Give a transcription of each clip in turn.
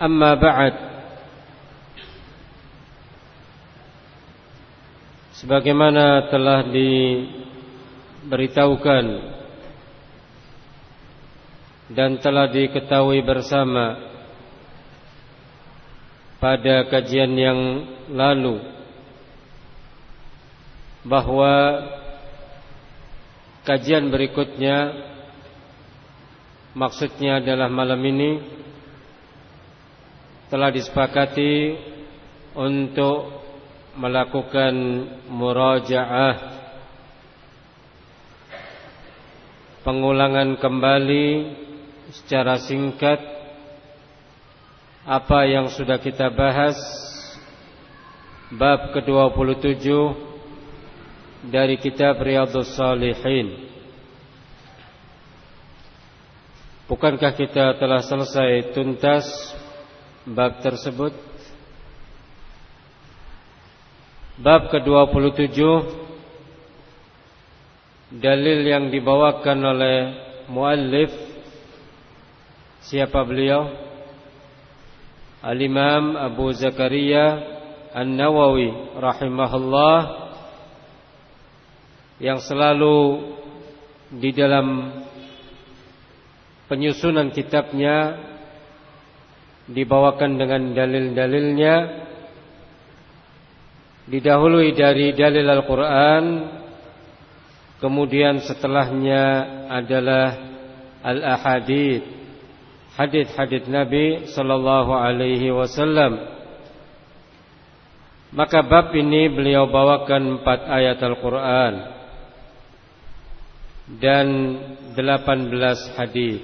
أما بعد Sebagaimana telah diberitahukan Dan telah diketahui bersama Pada kajian yang lalu Bahwa Kajian berikutnya Maksudnya adalah malam ini telah disepakati Untuk Melakukan Murajaah Pengulangan kembali Secara singkat Apa yang sudah kita bahas Bab ke-27 dari kitab Riyadhus Salihin. Bukankah kita telah selesai tuntas bab tersebut? Bab ke-27 dalil yang dibawakan oleh muallif siapa beliau? Al-Imam Abu Zakaria An-Nawawi rahimahullah yang selalu di dalam penyusunan kitabnya dibawakan dengan dalil-dalilnya didahului dari dalil Al-Qur'an kemudian setelahnya adalah al-ahadits hadis-hadis Nabi sallallahu alaihi wasallam maka bab ini beliau bawakan empat ayat Al-Qur'an dan 18 hadis.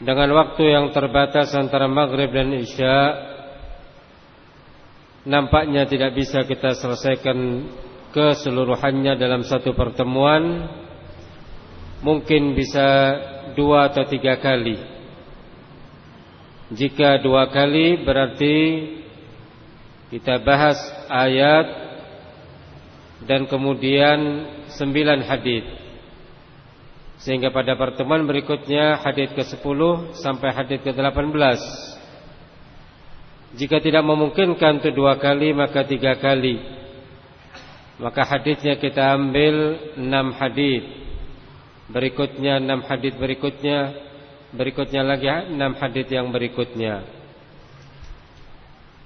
Dengan waktu yang terbatas antara maghrib dan isya Nampaknya tidak bisa kita selesaikan keseluruhannya dalam satu pertemuan Mungkin bisa dua atau tiga kali Jika dua kali berarti Kita bahas ayat Dan kemudian sembilan hadis. Sehingga pada pertemuan berikutnya hadis ke-10 sampai hadis ke-18. Jika tidak memungkinkan itu dua kali maka tiga kali. Maka hadisnya kita ambil enam hadis. Berikutnya enam hadis berikutnya, berikutnya lagi enam hadis yang berikutnya.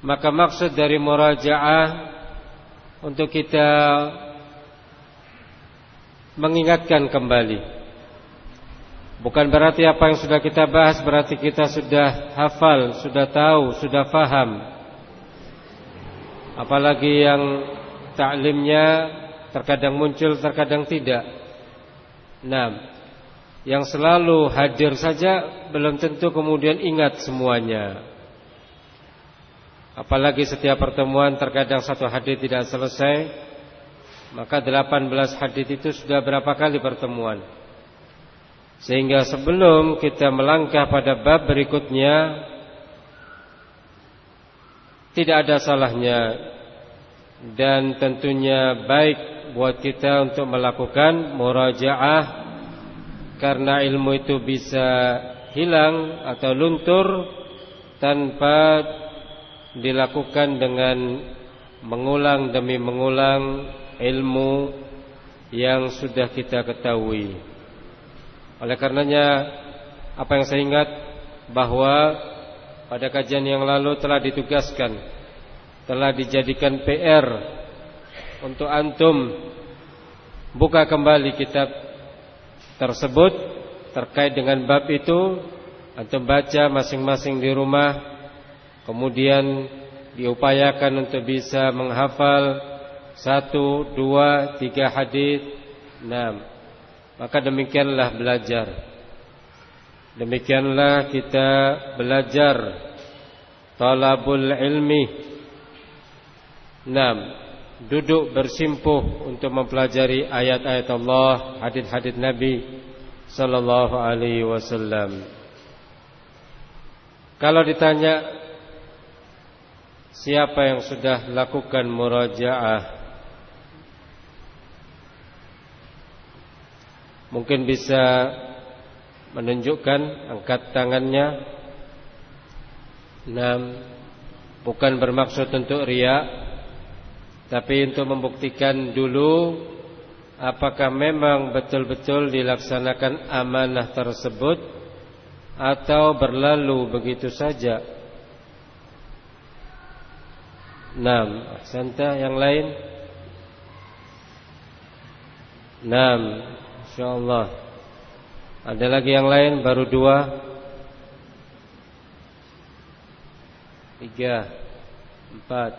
Maka maksud dari murajaah untuk kita mengingatkan kembali. Bukan berarti apa yang sudah kita bahas berarti kita sudah hafal, sudah tahu, sudah faham. Apalagi yang taklimnya terkadang muncul, terkadang tidak. Nah, yang selalu hadir saja belum tentu kemudian ingat semuanya. Apalagi setiap pertemuan terkadang satu hadis tidak selesai maka 18 hadis itu sudah berapa kali pertemuan Sehingga sebelum kita melangkah pada bab berikutnya Tidak ada salahnya Dan tentunya baik buat kita untuk melakukan murajaah Karena ilmu itu bisa hilang atau luntur Tanpa dilakukan dengan mengulang demi mengulang ilmu yang sudah kita ketahui. Oleh karenanya apa yang saya ingat bahwa pada kajian yang lalu telah ditugaskan telah dijadikan PR untuk antum buka kembali kitab tersebut terkait dengan bab itu antum baca masing-masing di rumah kemudian diupayakan untuk bisa menghafal satu, dua, tiga hadis, enam. Maka demikianlah belajar. Demikianlah kita belajar talabul ilmi. Enam. Duduk bersimpuh untuk mempelajari ayat-ayat Allah, hadis-hadis Nabi sallallahu alaihi wasallam. Kalau ditanya siapa yang sudah lakukan murajaah Mungkin bisa menunjukkan angkat tangannya. Enam, bukan bermaksud untuk ria, tapi untuk membuktikan dulu apakah memang betul-betul dilaksanakan amanah tersebut atau berlalu begitu saja. Enam, santa yang lain. Enam, InsyaAllah Ada lagi yang lain? Baru dua. Tiga. Empat.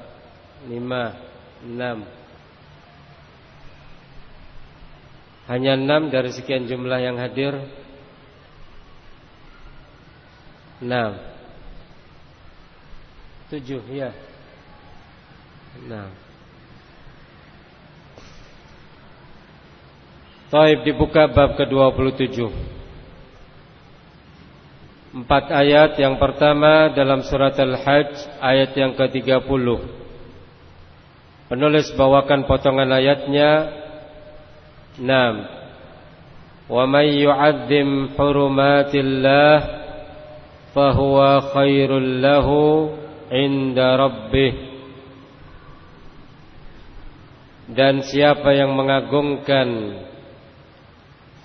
Lima. Enam. Hanya enam dari sekian jumlah yang hadir. Enam. Tujuh ya. Enam Taib dibuka bab ke-27. Empat ayat. Yang pertama dalam surat Al-Hajj ayat yang ke-30 Penulis bawakan potongan ayatnya. 6 Wa may yu'azzim hurumatillah fahuwa khairul lahu inda rabbih. Dan siapa yang mengagungkan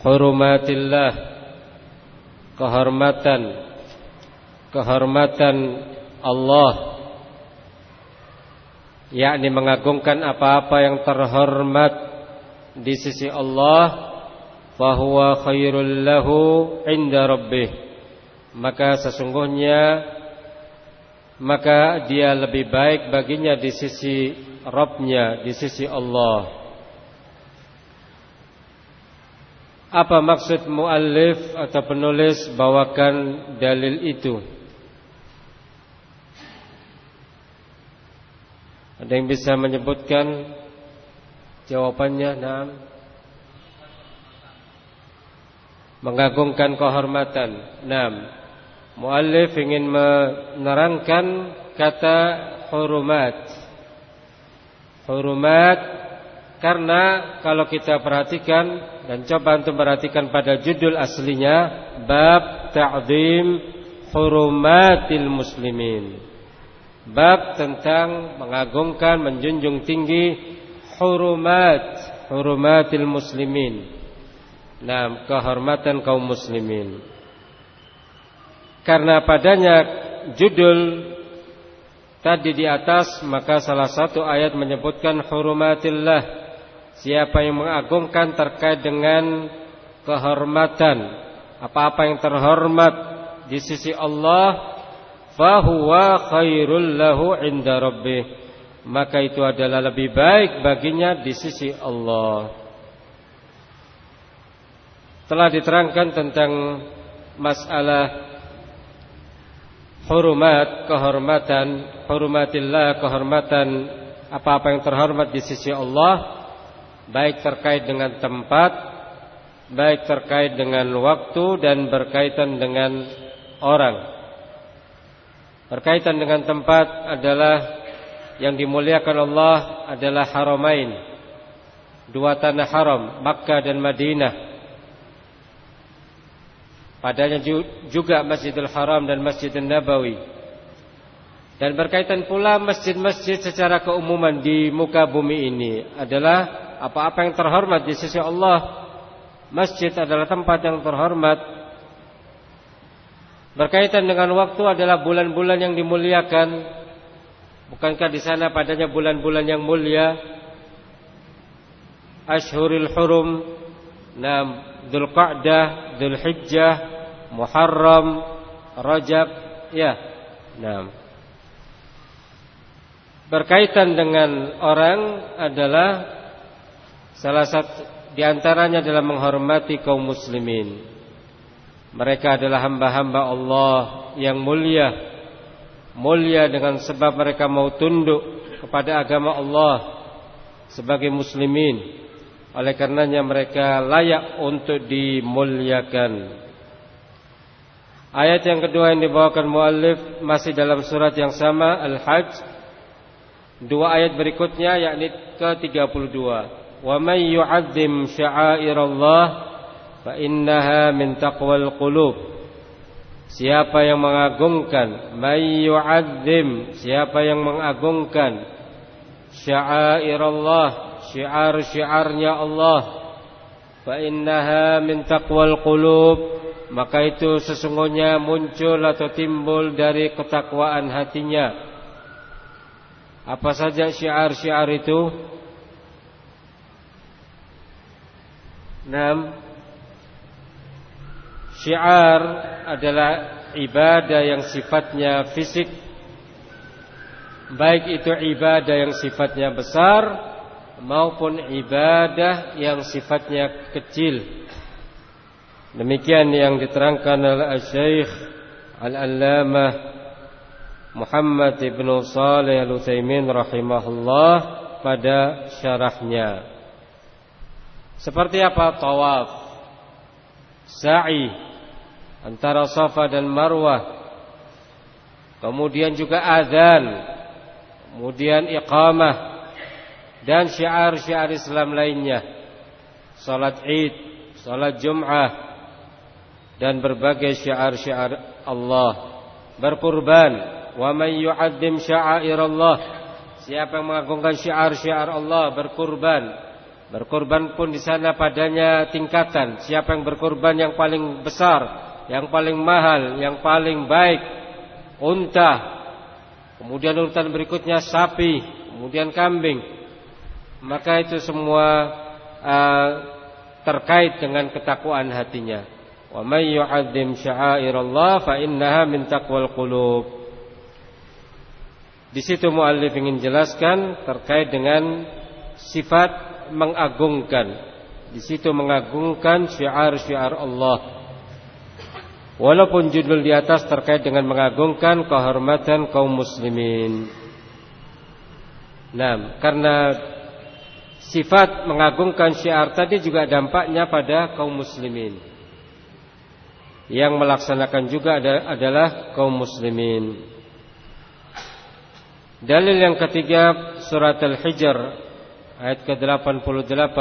hurumatillah. Kehormatan. Kehormatan Allah. Yakni mengagungkan apa-apa yang terhormat di sisi Allah. Fahuwa khairul lahu inda rabbih. Maka sesungguhnya maka dia lebih baik baginya di sisi Rabbnya di sisi Allah Apa maksud muallif atau penulis bawakan dalil itu? Ada yang bisa menyebutkan jawabannya? Nah, mengagungkan kehormatan. Nah, muallif ingin menerangkan kata hurumat. Hurumat karena kalau kita perhatikan dan coba untuk perhatikan pada judul aslinya bab ta'zim hurumatil muslimin. Bab tentang mengagungkan, menjunjung tinggi hurumat, hurumatil muslimin. Nah, kehormatan kaum muslimin. Karena padanya judul tadi di atas maka salah satu ayat menyebutkan hurumatillah Siapa yang mengagungkan terkait dengan kehormatan apa-apa yang terhormat di sisi Allah fahuwa khairul lahu inda rabbih. Maka itu adalah lebih baik baginya di sisi Allah. Telah diterangkan tentang masalah hurumat kehormatan hurumatillah kehormatan apa-apa yang terhormat di sisi Allah baik terkait dengan tempat, baik terkait dengan waktu dan berkaitan dengan orang. Berkaitan dengan tempat adalah yang dimuliakan Allah adalah haramain. Dua tanah haram, Makkah dan Madinah. Padanya juga Masjidil Haram dan Masjidil Nabawi. Dan berkaitan pula masjid-masjid secara keumuman di muka bumi ini adalah apa-apa yang terhormat di sisi Allah. Masjid adalah tempat yang terhormat Berkaitan dengan waktu adalah bulan-bulan yang dimuliakan. Bukankah di sana padanya bulan-bulan yang mulia? Ashhurul Hurum, Nam Dzulhijjah, Muharram, Rajab, ya. Nam. Berkaitan dengan orang adalah salah satu di antaranya adalah menghormati kaum muslimin. Mereka adalah hamba-hamba Allah yang mulia. Mulia dengan sebab mereka mau tunduk kepada agama Allah Sebagai muslimin. Oleh karenanya mereka layak untuk dimuliakan. Ayat yang kedua yang dibawakan muallif Masih dalam surat yang sama Al-Hajj. Dua ayat berikutnya yakni ke-32 Man yu'azzim sya'airallah fa innaha min taqwal qulub. Siapa yang mengagungkan may yu'azzim siapa yang mengagungkan sya'airallah syiar-syiarnya Allah fa innaha min taqwal qulub maka itu sesungguhnya muncul atau timbul dari ketakwaan hatinya. Apa saja syiar-syiar itu Enam. Syiar adalah ibadah yang sifatnya fisik. Baik itu ibadah yang sifatnya besar Maupun ibadah yang sifatnya kecil. Demikian yang diterangkan oleh Syekh Al-Allamah Muhammad ibn Salih Al-Utsaimin rahimahullah pada syarahnya. Seperti apa tawaf, sa'i, antara Safa dan Marwah. Kemudian juga azan, kemudian iqamah dan syiar-syiar Islam lainnya. Salat Id, salat Jum'ah dan berbagai syiar-syiar Allah. Berkurban, wa man yu'azzim Allah. Siapa yang mengagungkan syiar-syiar Allah berkurban. Berkorban pun di sana padanya tingkatan. Siapa yang berkorban yang paling besar yang paling mahal, yang paling baik unta, kemudian urutan berikutnya sapi, kemudian kambing. Maka itu semua uh, terkait dengan ketakwaan hatinya. Wa may yu'azzim sya'airallah fa innaha min taqwal qulub. Di situ muallif ingin jelaskan terkait dengan sifat mengagungkan. Di situ mengagungkan syiar-syiar Allah. Walaupun judul di atas terkait dengan mengagungkan kehormatan kaum muslimin. Nah, karena sifat mengagungkan syiar tadi juga dampaknya pada kaum muslimin. Yang melaksanakan juga adalah kaum muslimin. Dalil yang ketiga surat Al-Hijr ayat ke-88.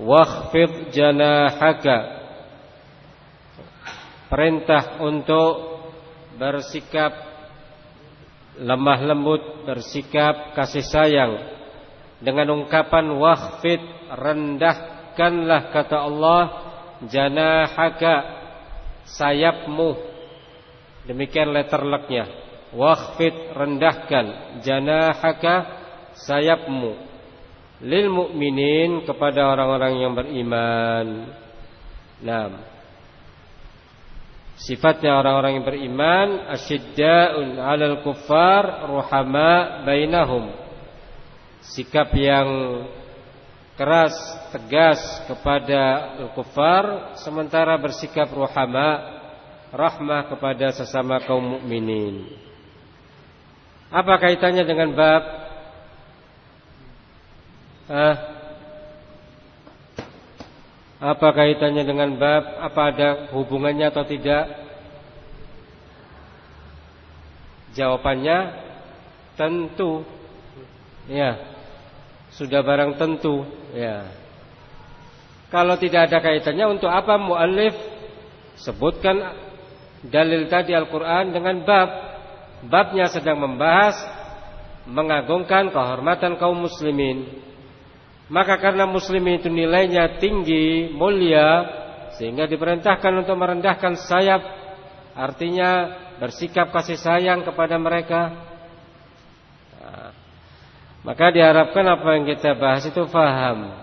Wakhfid janahaka. Perintah untuk bersikap lemah lembut, bersikap kasih sayang. Dengan ungkapan wahfid rendahkanlah kata Allah janahaka sayapmu. Demikian letter leknya wahfid rendahkan. Janahaka sayapmu lil mukminin kepada orang-orang yang beriman. Nah, Sifatnya orang-orang yang beriman asyidda'un 'alal kuffar ruhama bainahum. Sikap yang keras, tegas kepada al-kuffar sementara bersikap ruhama, rahmah kepada sesama kaum mukminin. Apa kaitannya dengan bab ah, apa kaitannya dengan bab? Apa ada hubungannya atau tidak? Jawabannya tentu. Ya. Sudah barang tentu, ya. Kalau tidak ada kaitannya untuk apa muallif sebutkan dalil tadi Al-Qur'an dengan bab? Babnya sedang membahas mengagungkan kehormatan kaum muslimin maka karena muslim itu nilainya tinggi, mulia Sehingga diperintahkan untuk merendahkan sayap Artinya bersikap kasih sayang kepada mereka. Nah, maka diharapkan apa yang kita bahas itu faham.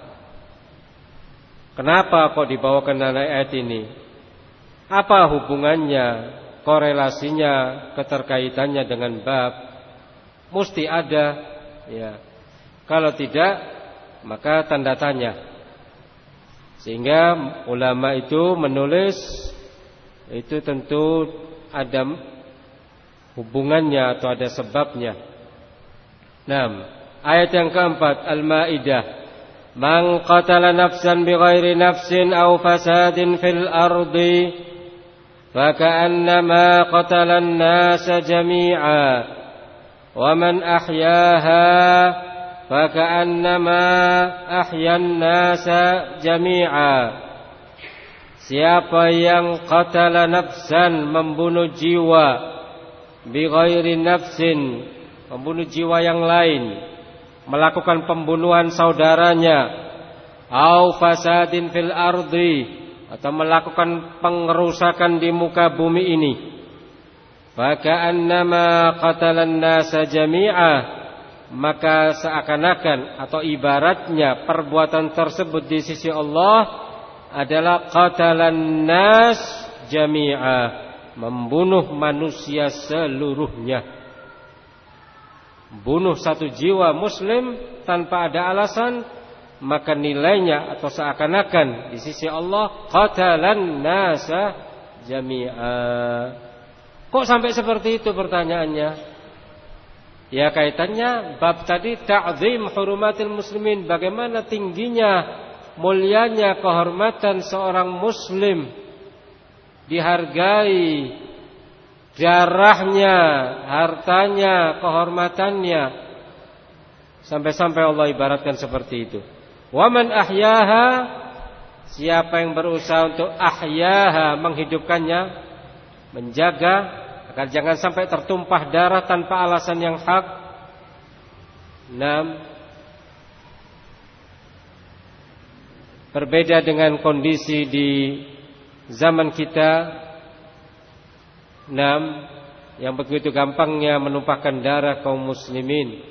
Kenapa kok dibawakan dalam ayat ini? Apa hubungannya, korelasinya, keterkaitannya dengan bab? Mesti ada, ya. Kalau tidak, maka tanda tanya. Sehingga ulama itu menulis itu tentu ada hubungannya atau ada sebabnya. Nah, ayat yang keempat Al-Maidah. Man qatala nafsan bighairi nafsin aw fasadin fil ardi faka'annama qatala an-nasa jami'a wa man faka'annama ahya an-nasa jami'a Siapa yang qatala nafsan membunuh jiwa bighairi nafsin membunuh jiwa yang lain melakukan pembunuhan saudaranya au fasadin fil ardi atau melakukan pengerusakan di muka bumi ini. Faka'annama qatalan nasa jami'a maka seakan-akan atau ibaratnya perbuatan tersebut di sisi Allah adalah qatalan nas jami'a, membunuh manusia seluruhnya. Bunuh satu jiwa muslim tanpa ada alasan maka nilainya atau seakan-akan di sisi Allah qatalan nasa jami'a. Kok sampai seperti itu pertanyaannya? Ya kaitannya bab tadi ta'zim hurumatil muslimin. Bagaimana tingginya mulianya kehormatan seorang muslim? Dihargai darahnya, hartanya, kehormatannya. Sampai-sampai Allah ibaratkan seperti itu. Waman ahyaha siapa yang berusaha untuk ahyaha menghidupkannya, menjaga agar jangan sampai tertumpah darah tanpa alasan yang hak. Enam, Berbeda dengan kondisi di zaman kita enam yang begitu gampangnya menumpahkan darah kaum muslimin.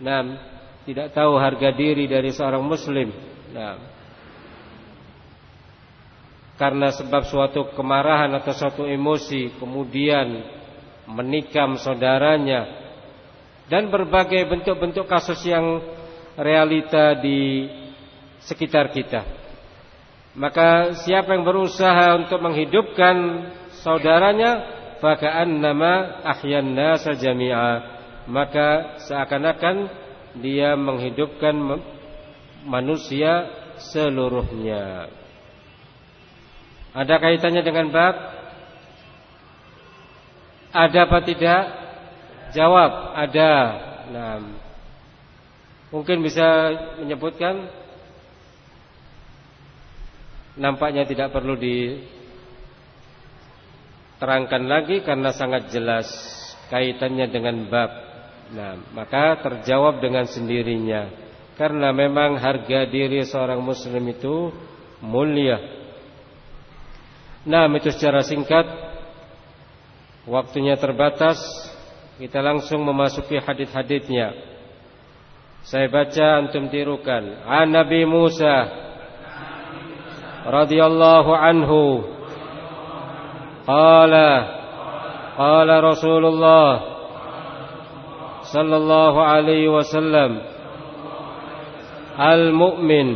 Enam tidak tahu harga diri dari seorang muslim. Enam karena sebab suatu kemarahan atau suatu emosi kemudian menikam saudaranya dan berbagai bentuk-bentuk kasus yang realita di sekitar kita. Maka siapa yang berusaha untuk menghidupkan saudaranya, faka'an nama ahyan nasa jami'a. Maka seakan-akan dia menghidupkan manusia seluruhnya. Ada kaitannya dengan bab? Ada apa tidak? Jawab, ada. Nah, mungkin bisa menyebutkan nampaknya tidak perlu diterangkan lagi karena sangat jelas kaitannya dengan bab. Nah, maka terjawab dengan sendirinya karena memang harga diri seorang muslim itu mulia. Nah, itu secara singkat Waktunya terbatas Kita langsung memasuki hadith-hadithnya. Saya baca antum tirukan. An Nabi Musa radhiyallahu anhu. Qala Qala Rasulullah Sallallahu alaihi wasallam Al-mu'min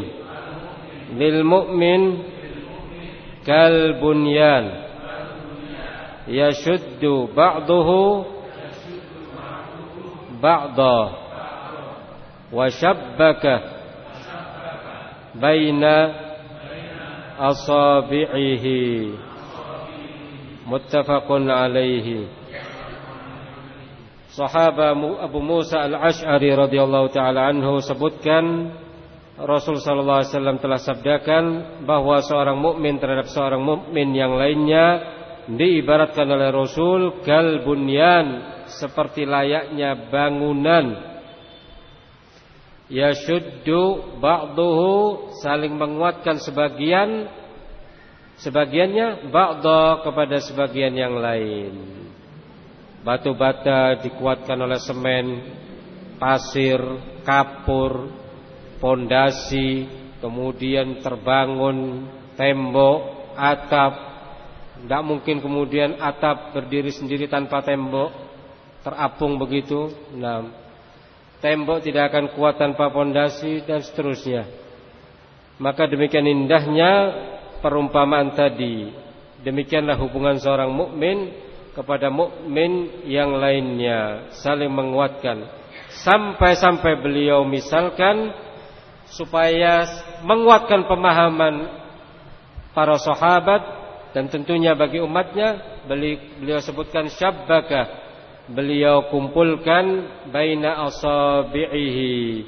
Lil-mu'min Kal-bunyan yashuddu ba'dahu ba'da. Wa shabbaka baina asabi'ihi. Muttafaqun alaihi Sahaba Abu Musa Al-Ash'ari radhiyallahu taala anhu sebutkan Rasul sallallahu alaihi wasallam telah sabdakan bahwa seorang mukmin terhadap seorang mukmin yang lainnya diibaratkan oleh Rasul kal bunyan seperti layaknya bangunan yashuddu ba'duhu saling menguatkan sebagian Sebagiannya ba'da kepada sebagian yang lain. Batu bata dikuatkan oleh semen, pasir, kapur, pondasi, kemudian terbangun tembok, atap. Tidak mungkin kemudian atap berdiri sendiri tanpa tembok, terapung begitu. Nah, tembok tidak akan kuat tanpa pondasi dan seterusnya. Maka demikian indahnya perumpamaan tadi. Demikianlah hubungan seorang mukmin kepada mukmin yang lainnya, saling menguatkan. Sampai-sampai beliau misalkan supaya menguatkan pemahaman para sahabat dan tentunya bagi umatnya beliau sebutkan syabbaka. Beliau kumpulkan baina asabihi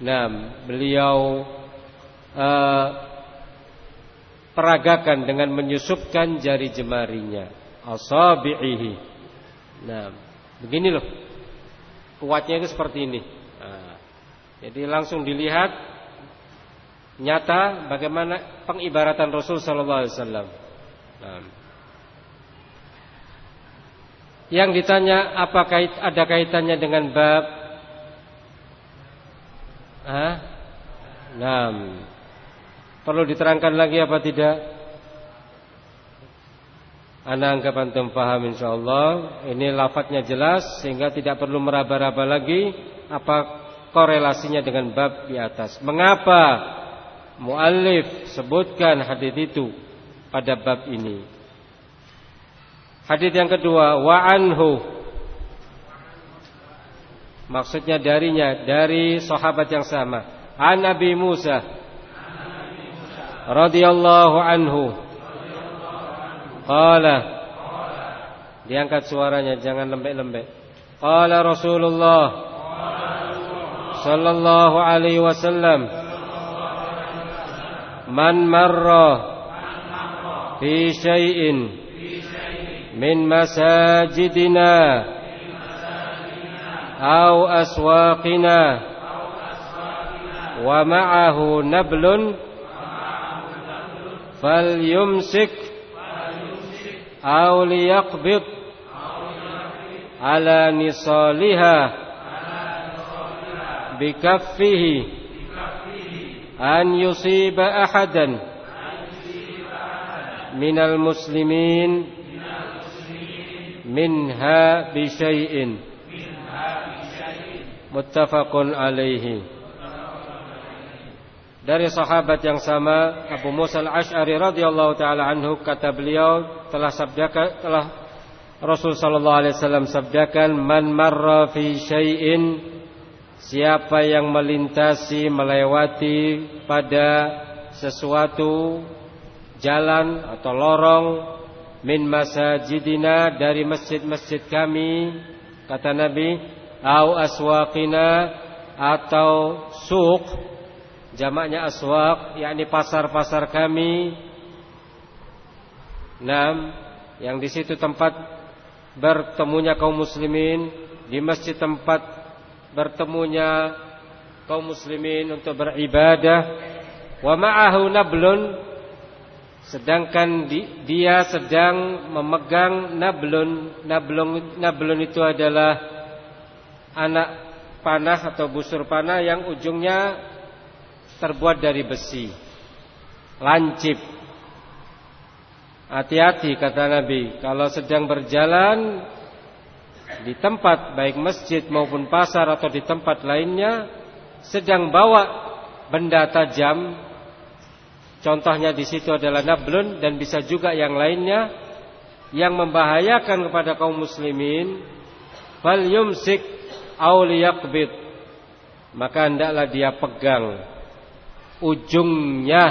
nah beliau uh, peragakan dengan menyusupkan jari jemarinya. Asabihi nah begini loh. Kuatnya itu seperti ini. Nah, jadi langsung dilihat nyata bagaimana pengibaratan Rasul sallallahu alaihi wasallam. Yang ditanya apa kait ada kaitannya dengan bab Hah? Nah. Perlu diterangkan lagi apa tidak? Anda anggap antum paham insyaallah. Ini lafadznya jelas sehingga tidak perlu meraba-raba lagi apa korelasinya dengan bab di atas. Mengapa muallif sebutkan hadis itu pada bab ini. Hadis yang kedua, wa anhu. Maksudnya darinya, dari sahabat yang sama. An Nabi Musa. Radhiyallahu anhu. Qala. Diangkat suaranya, jangan lembek-lembek. Qala Rasulullah. Sallallahu alaihi wasallam. Man marra في شيء من مساجدنا أو أسواقنا ومعه نبل فليمسك أو ليقبض على نصالها بكفه أن يصيب أحدا minal muslimin minha bi syai'in muttafaqun alaihi. Dari sahabat yang sama Abu Musa al-Ash'ari radhiyallahu taala anhu kata beliau telah sabdakan telah Rasul sallallahu alaihi wasallam sabdakan man marra fi syai'in siapa yang melintasi melewati pada sesuatu jalan atau lorong min masajidina dari masjid-masjid kami kata Nabi au aswaqina atau suq jamaknya aswaq yakni pasar-pasar kami. Enam yang di situ tempat bertemunya kaum muslimin di masjid tempat bertemunya kaum muslimin untuk beribadah. Wa ma'ahu nablun sedangkan di, dia sedang memegang nablun nablun nablun itu adalah anak panah atau busur panah yang ujungnya terbuat dari besi. Lancip. Hati-hati kata Nabi. Kalau sedang berjalan di tempat baik masjid maupun pasar atau di tempat lainnya sedang bawa benda tajam contohnya di situ adalah nablun dan bisa juga yang lainnya yang membahayakan kepada kaum muslimin fal yumsik aw liyaqbid maka hendaklah dia pegang ujungnya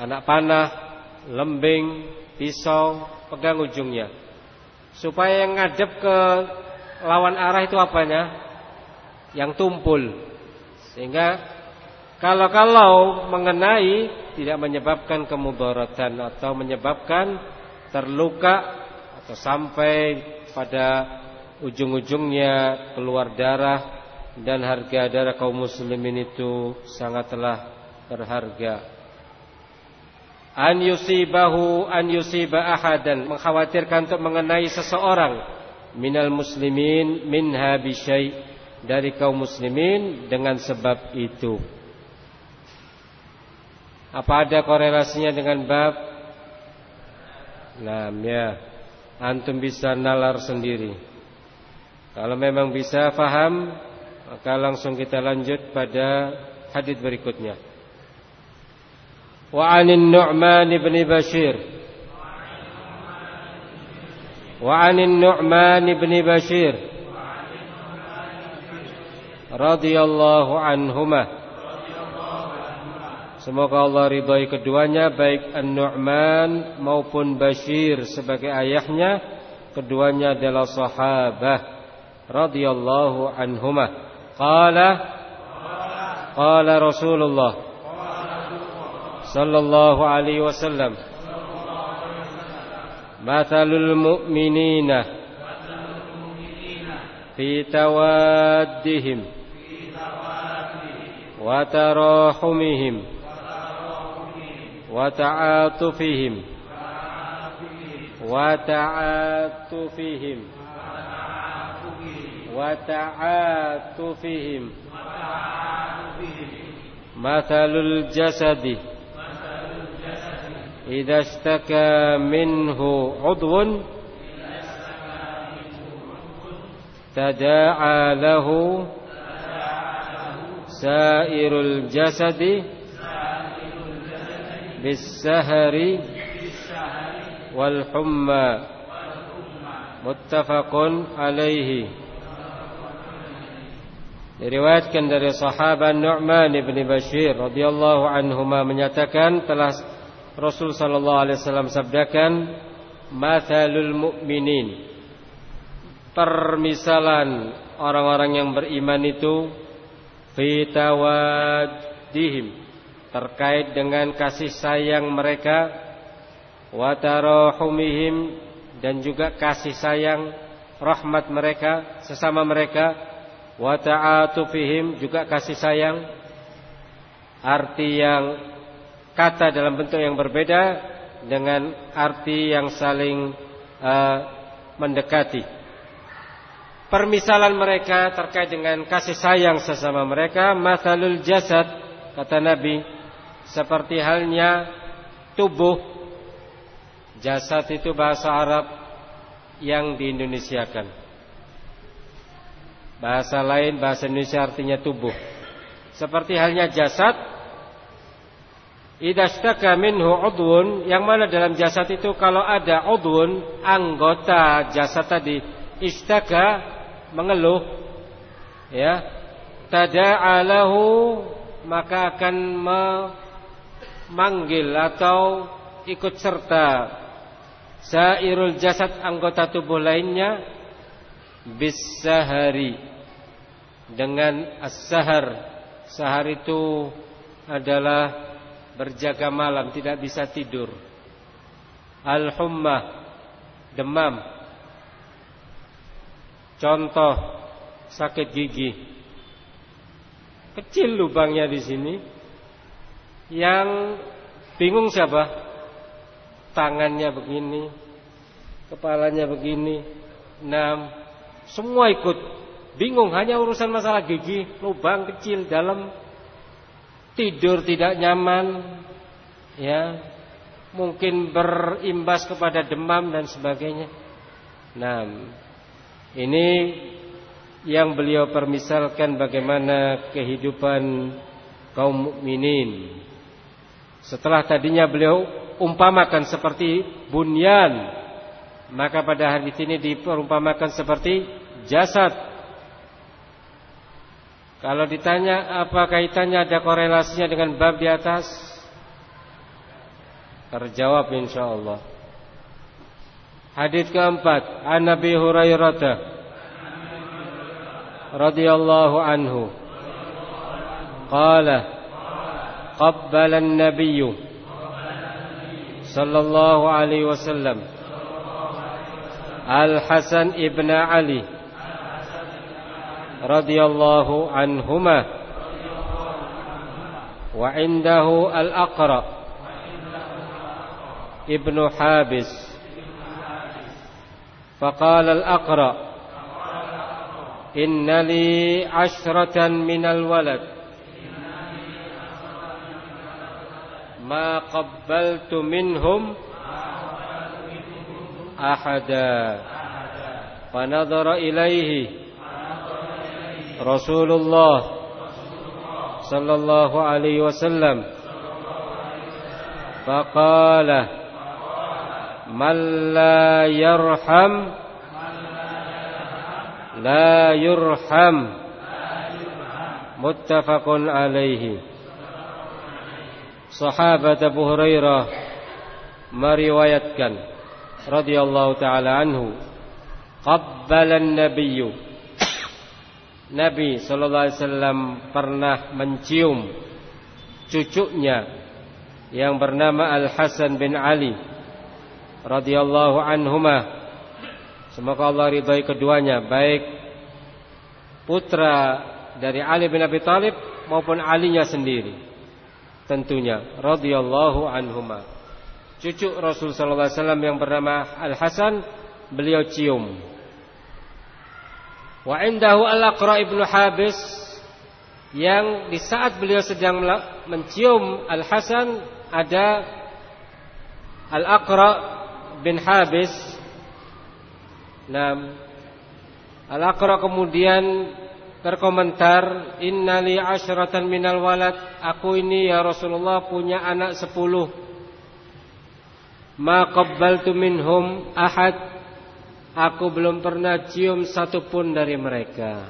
anak panah lembing pisau pegang ujungnya. Supaya yang ngadep ke lawan arah itu apanya? Yang tumpul. Sehingga kalau-kalau mengenai tidak menyebabkan kemudaratan atau menyebabkan terluka atau sampai pada ujung-ujungnya keluar darah dan harga darah kaum muslimin itu sangatlah berharga. an yusibahu an yusiba ahadan mengkhawatirkan untuk mengenai seseorang minal muslimin minha bisyai dari kaum muslimin dengan sebab itu apa ada korelasinya dengan bab? Nah, ya. Antum bisa nalar sendiri. Kalau memang bisa faham, maka langsung kita lanjut pada hadis berikutnya. Wa 'anin Nu'man ibn Bashir. Wa 'anin Nu'man ibn Bashir. Radhiyallahu anhumah Semoga Allah ridhai keduanya baik An-Nu'man maupun Bashir sebagai ayahnya keduanya adalah sahabah radhiyallahu anhuma qala qala Rasulullah صلى الله عليه وسلم مثل المؤمنين في توادهم وتراحمهم وتعاطفهم. وتعاطفهم. وتعاطفهم. مثل الجسد. إذا اشتكى منه عضو. تداعى له. سائر الجسد. بالسهر والحمى متفق عليه Diriwayatkan dari sahabat Nu'man bin Bashir radhiyallahu anhuma menyatakan telah Rasul sallallahu alaihi wasallam sabdakan mathalul mu'minin permisalan orang-orang yang beriman itu fi tawaddihim terkait dengan kasih sayang mereka wa tarahumihim dan juga kasih sayang rahmat mereka sesama mereka wa ta'atufihim juga kasih sayang arti yang kata dalam bentuk yang berbeda dengan arti yang saling uh, mendekati. Permisalan mereka terkait dengan kasih sayang sesama mereka, masalul jasad kata Nabi seperti halnya tubuh. Jasad itu bahasa Arab yang diindonesiakan. Bahasa lain bahasa Indonesia artinya tubuh. Seperti halnya jasad Idastaka minhu udwun yang mana dalam jasad itu kalau ada udwun anggota jasad tadi istaka mengeluh ya tada'alahu maka akan memanggil atau ikut serta. Sairul jasad anggota tubuh lainnya bisahari dengan as-sahar. Sahar itu adalah berjaga malam tidak bisa tidur. Al-hummah demam. Contoh sakit gigi. Kecil lubangnya di sini yang bingung siapa? Tangannya begini kepalanya begini enam. Semua ikut. Bingung hanya urusan masalah gigi lubang kecil dalam. Tidur tidak nyaman, ya, mungkin berimbas kepada demam dan sebagainya. Nah, ini yang beliau permisalkan bagaimana kehidupan kaum mukminin. Setelah tadinya beliau umpamakan seperti bunyan, maka pada hari ini diperumpamakan seperti jasad kalau ditanya apa kaitannya ada korelasinya dengan bab di atas? Terjawab insyaallah. Hadis keempat, An Nabi Hurairah radhiyallahu anhu. Qala qabbala an-nabiy sallallahu alaihi wasallam Al-Hasan ibn Ali رضي الله عنهما وعنده الأقرأ ابن حابس. فقال الأقرأ إن لي عشرة من الولد. ما قبلت منهم أحدا. فنظر إليه رسول الله صلى الله عليه وسلم. فقال من لا يرحم لا يرحم. متفق عليه. Sahabat Abu Hurairah meriwayatkan radhiyallahu taala anhu qabbala an-nabiyyu Nabi sallallahu alaihi wasallam pernah mencium cucunya yang bernama Al Hasan bin Ali radhiyallahu anhuma. Semoga Allah ridhai keduanya, baik putra dari Ali bin Abi Thalib maupun alinya sendiri. Tentunya radhiyallahu anhuma. Cucu Rasul sallallahu alaihi wasallam yang bernama Al Hasan beliau cium. Wa indahu Al-Aqra ibnu Habis yang di saat beliau sedang mencium Al Hasan ada Al-Aqra bin Habis Nah Al-Aqra kemudian berkomentar Innali asyratan minal walad. Aku ini ya Rasulullah punya anak sepuluh. Ma qabbaltu minhum ahad. Aku belum pernah cium satupun dari mereka.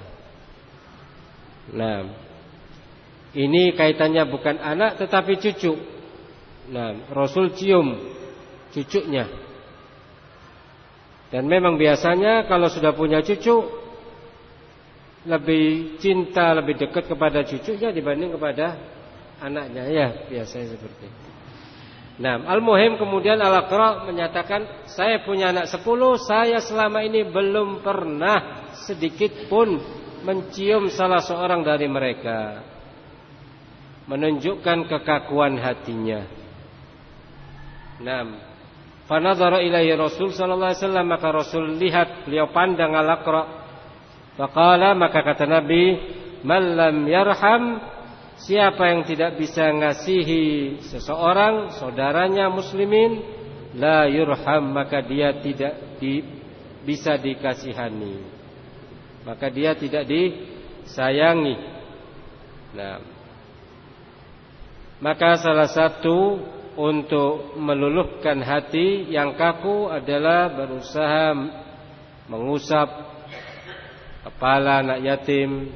Nah Ini kaitannya bukan anak tetapi cucu. Nah Rasul cium cucunya. Dan memang biasanya kalau sudah punya cucu lebih cinta, lebih dekat kepada cucunya dibanding kepada anaknya. Ya, biasanya seperti itu. Nah, Al-Muhim kemudian Al-Aqra menyatakan, saya punya anak sepuluh, saya selama ini belum pernah sedikit pun mencium salah seorang dari mereka. Menunjukkan kekakuan hatinya. Nah, Fanadhara ilaihi Rasul sallallahu alaihi wasallam maka Rasul lihat beliau pandang al-Aqra. Faqala maka kata Nabi, "Man lam yarham siapa yang tidak bisa ngasihi seseorang saudaranya muslimin la yurham maka dia tidak di, bisa dikasihani. Maka dia tidak disayangi. Nah, maka salah satu untuk meluluhkan hati yang kaku adalah berusaha mengusap kepala anak yatim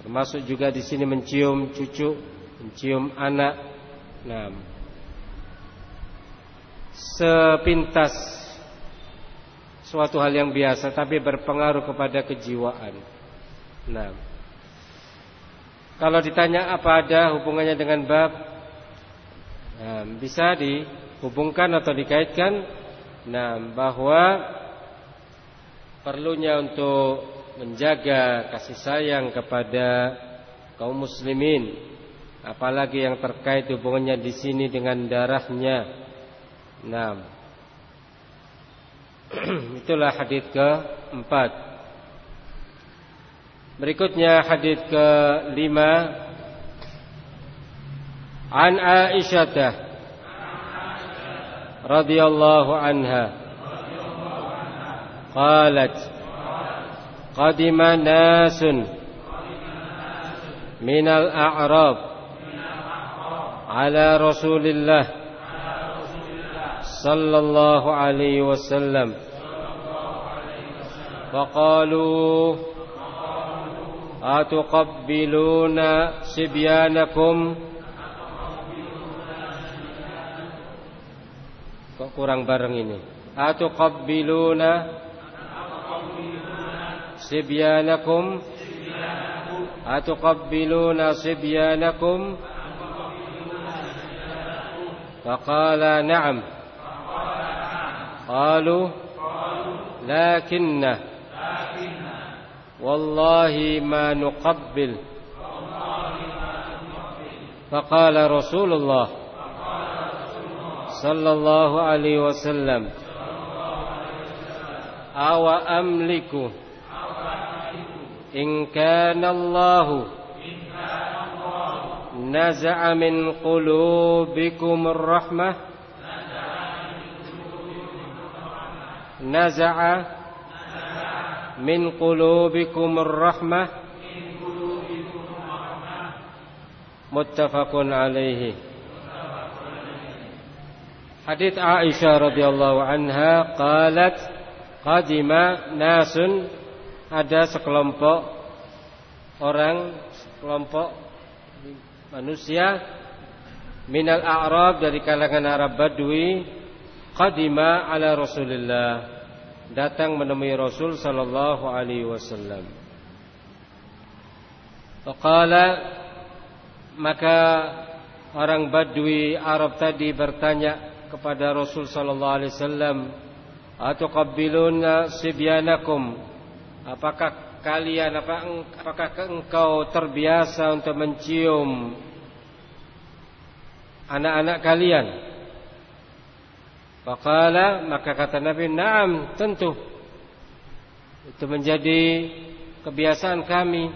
termasuk juga di sini mencium cucu mencium anak. Nah sepintas suatu hal yang biasa tapi berpengaruh kepada kejiwaan. Nah kalau ditanya apa ada hubungannya dengan bab nah, bisa dihubungkan atau dikaitkan? Nah bahwa perlunya untuk menjaga kasih sayang kepada kaum muslimin apalagi yang terkait hubungannya di sini dengan darahnya. Naam. itulah hadis keempat. Berikutnya hadis kelima An Aisyah radhiyallahu anha qalat Qadima nasun. Minal a'rab. Ala rasulillah. Sallallahu alaihi wasallam. Faqalu Atuqabbiluna Sibyanakum? Kok kurang bareng ini? Atuqabbiluna صبيانكم أتقبلون صبيانكم فقال نعم. قالوا لكن. والله ما نقبل. فقال رسول الله صلى الله عليه وسلم. أو أملكه إن كان الله نزع من قلوبكم الرحمة نزع من قلوبكم الرحمة متفق عليه. حديث عائشة رضي الله عنها قالت قدم ناس ada sekelompok orang sekelompok manusia minal a'rab dari kalangan Arab Badui qadima ala Rasulillah datang menemui Rasul sallallahu alaihi wasallam. Faqala maka orang Badui Arab tadi bertanya kepada Rasul sallallahu alaihi wasallam, "Atuqabbiluna sibyanakum?" Apakah kalian apakah engkau terbiasa untuk mencium anak-anak kalian? Faqala maka kata Nabi, "Na'am, tentu." Itu menjadi kebiasaan kami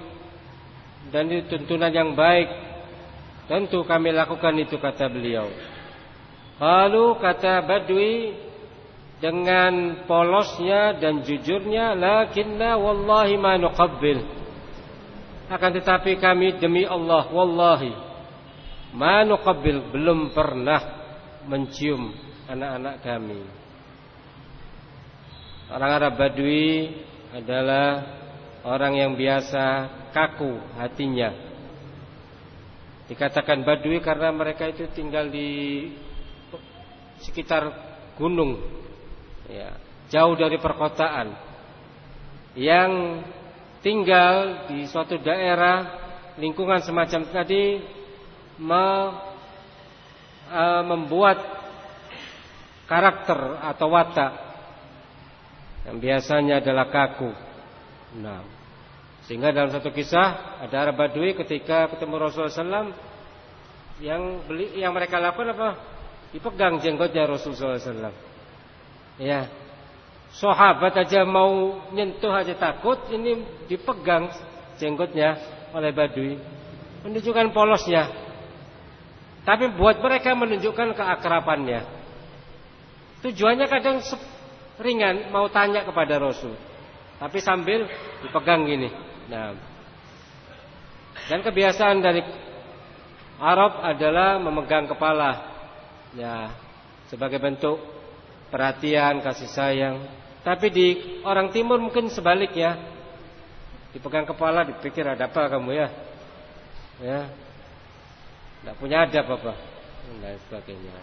dan itu tuntunan yang baik. Tentu kami lakukan itu kata beliau. Lalu kata Badui dengan polosnya dan jujurnya lakinna wallahi ma nuqabbil. Akan tetapi kami demi Allah wallahi ma nuqabbil belum pernah mencium anak-anak kami. Orang Arab Badui adalah orang yang biasa kaku hatinya. Dikatakan Badui karena mereka itu tinggal di sekitar gunung ya, jauh dari perkotaan yang tinggal di suatu daerah lingkungan semacam tadi me, e, membuat karakter atau watak yang biasanya adalah kaku. Nah, sehingga dalam satu kisah ada Arab Badui ketika ketemu Rasulullah SAW yang beli yang mereka lakukan apa? Dipegang jenggotnya Rasulullah SAW. Ya. Sahabat aja mau nyentuh aja takut, ini dipegang jenggotnya oleh Badui. Menunjukkan polosnya. Tapi buat mereka menunjukkan keakrapannya. Tujuannya kadang ringan mau tanya kepada Rasul. Tapi sambil dipegang gini. Nah. Dan kebiasaan dari Arab adalah memegang kepala. Ya, sebagai bentuk perhatian, kasih sayang. Tapi di orang timur mungkin sebaliknya. Dipegang kepala, dipikir ada apa kamu ya? Ya. Tidak punya adab apa? Dan sebagainya.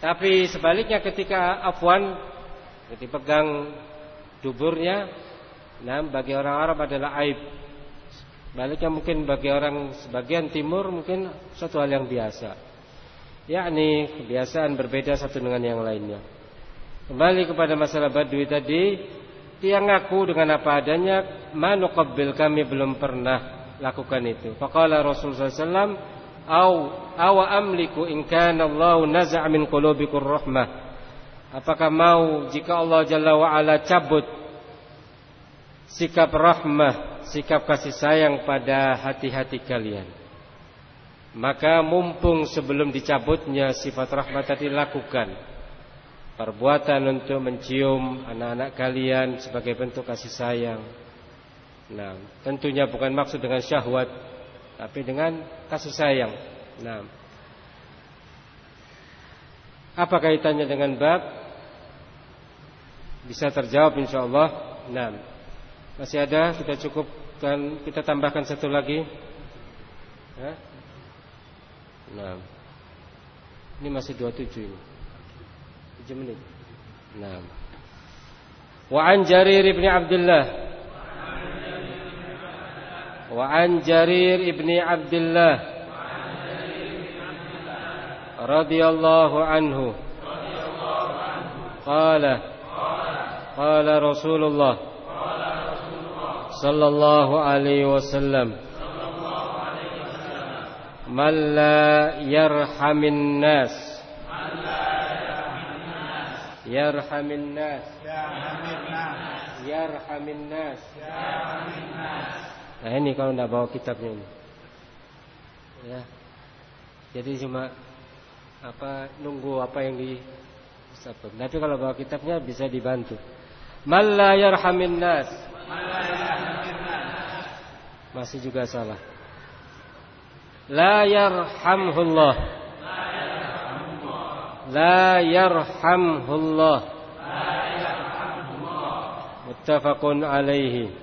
Tapi sebaliknya ketika afwan dipegang duburnya, nah bagi orang Arab adalah aib. Baliknya mungkin bagi orang sebagian timur mungkin suatu hal yang biasa. Yakni kebiasaan berbeda satu dengan yang lainnya. Kembali kepada masalah Badui tadi, dia ngaku dengan apa adanya, manuqabbil kami belum pernah lakukan itu. Faqala Rasulullah SAW, "Au awa amliku in kana Allah naza' min qulubikum rahmah." Apakah mau jika Allah Jalla wa cabut sikap rahmah, sikap kasih sayang pada hati-hati kalian? Maka mumpung sebelum dicabutnya sifat rahmat tadi lakukan perbuatan untuk mencium anak-anak kalian sebagai bentuk kasih sayang. Nah, tentunya bukan maksud dengan syahwat, tapi dengan kasih sayang. Nah, apa kaitannya dengan bab? Bisa terjawab insya Allah. Nah, masih ada kita cukupkan, kita tambahkan satu lagi. Nah, ini masih 27 ini. 7 menit. Nah. Wa an Jarir ibn Abdullah Wa an Jarir ibn Abdullah radhiyallahu anhu qala qala Rasulullah sallallahu alaihi wasallam man la yarhamin nas man la Yarhamin nas. Yarhamin nas. Yarhamin nas. Yarhamin nas. Nah ini kalau tidak bawa kitabnya ini. Ya. Jadi cuma apa nunggu apa yang di Tapi kalau bawa kitabnya bisa dibantu. Malla yarhamin nas. Masih juga salah. La yarhamhullah. La yarhamhullah. Muttafaqun alaihi.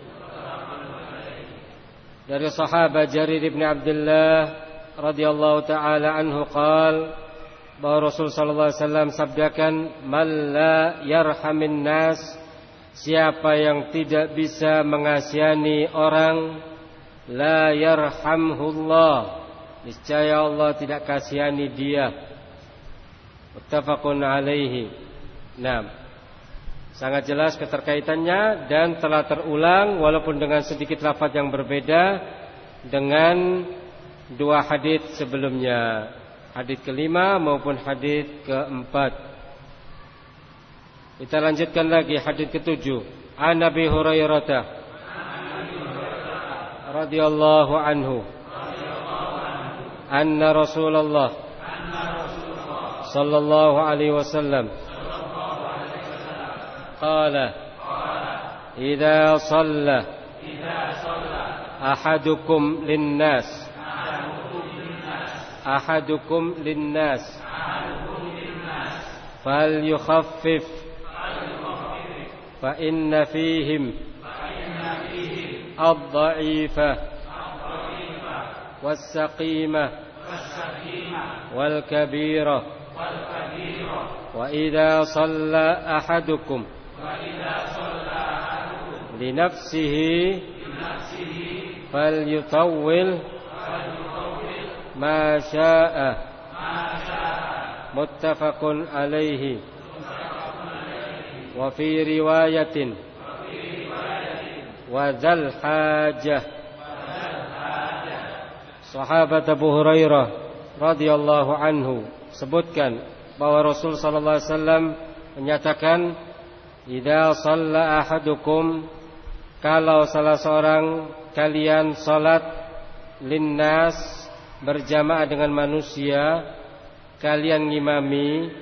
Dari sahabat Jarir bin Abdullah radhiyallahu taala anhu qal bahwa Rasul sallallahu alaihi wasallam sabdakan man la yarhamin nas siapa yang tidak bisa mengasihani orang la yarhamhullah niscaya Allah tidak kasihani dia muttafaqun alaihi nah sangat jelas keterkaitannya dan telah terulang walaupun dengan sedikit lafaz yang berbeda dengan dua hadis sebelumnya, hadis kelima maupun hadis keempat. Kita lanjutkan lagi hadis ketujuh. An Nabi Hurairah radhiyallahu anhu anna Rasulullah صلى الله عليه وسلم. قال إذا صلى أحدكم للناس. أحدكم للناس. فليخفف فإن فيهم الضعيفة والسقيمة والكبيرة وإذا صلى أحدكم لنفسه فليطول ما شاء متفق عليه وفي رواية وذا الحاجة Sahabat Abu Hurairah radhiyallahu anhu sebutkan bahwa Rasul sallallahu alaihi wasallam menyatakan idza shalla ahadukum kalau salah seorang kalian salat linnas berjamaah dengan manusia kalian ngimami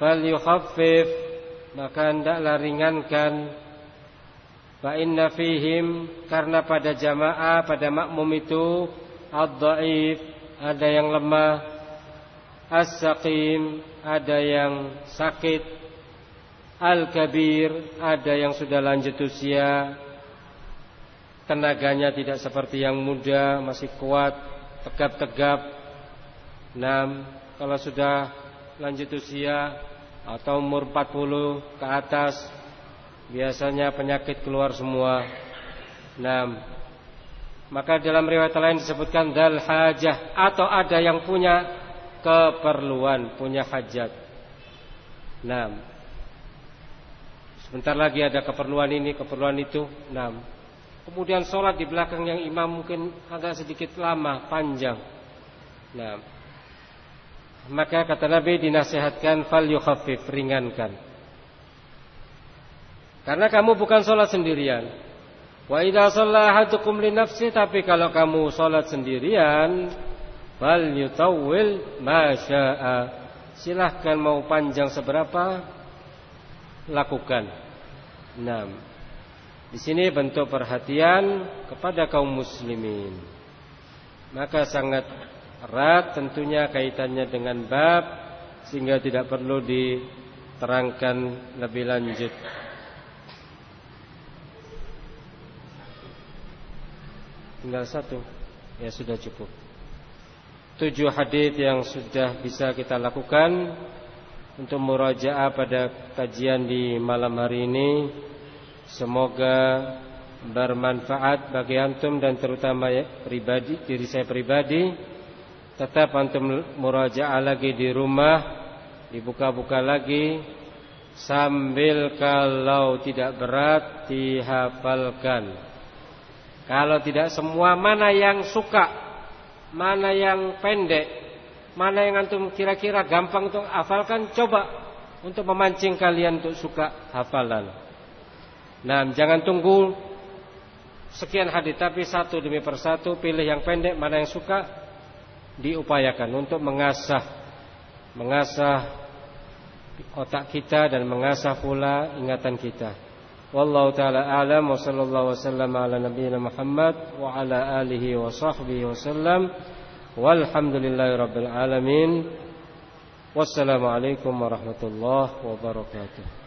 falyukhaffif maka hendaklah ringankan. Fa inna fihim karena pada jamaah pada makmum itu ad-dhaif ada yang lemah as-saqim ada yang sakit al-kabir ada yang sudah lanjut usia tenaganya tidak seperti yang muda masih kuat tegap-tegap. Enam, kalau sudah lanjut usia atau umur 40 ke atas biasanya penyakit keluar semua. Enam, maka dalam riwayat lain disebutkan dal hajah atau ada yang punya keperluan, punya hajat. Enam. Sebentar lagi ada keperluan ini, keperluan itu. Enam. Kemudian sholat di belakang yang imam mungkin agak sedikit lama, panjang. Nah, maka kata Nabi dinasihatkan fal yukhaffif, ringankan. Karena kamu bukan sholat sendirian. Wa idza shalla ahadukum li nafsi tapi kalau kamu sholat sendirian fal yutawwil ma syaa. Silahkan mau panjang seberapa lakukan. Nah, di sini bentuk perhatian kepada kaum muslimin. Maka sangat erat tentunya kaitannya dengan bab sehingga tidak perlu diterangkan lebih lanjut. Tinggal satu, ya sudah cukup. Tujuh hadis yang sudah bisa kita lakukan untuk murajaah pada kajian di malam hari ini. Semoga bermanfaat bagi antum dan terutama ya, pribadi diri saya pribadi. Tetap antum murajaah lagi di rumah, dibuka-buka lagi sambil kalau tidak berat dihafalkan. Kalau tidak semua mana yang suka, mana yang pendek, mana yang antum kira-kira gampang untuk hafalkan coba untuk memancing kalian untuk suka hafalan. Nah, jangan tunggu sekian hadis tapi satu demi persatu pilih yang pendek mana yang suka diupayakan untuk mengasah mengasah otak kita dan mengasah pula ingatan kita. Wallahu taala alam wa sallallahu wasallam ala nabiyyina Muhammad wa ala alihi wa sahbihi wasallam. Walhamdulillahi rabbil alamin. Wassalamualaikum warahmatullahi wabarakatuh.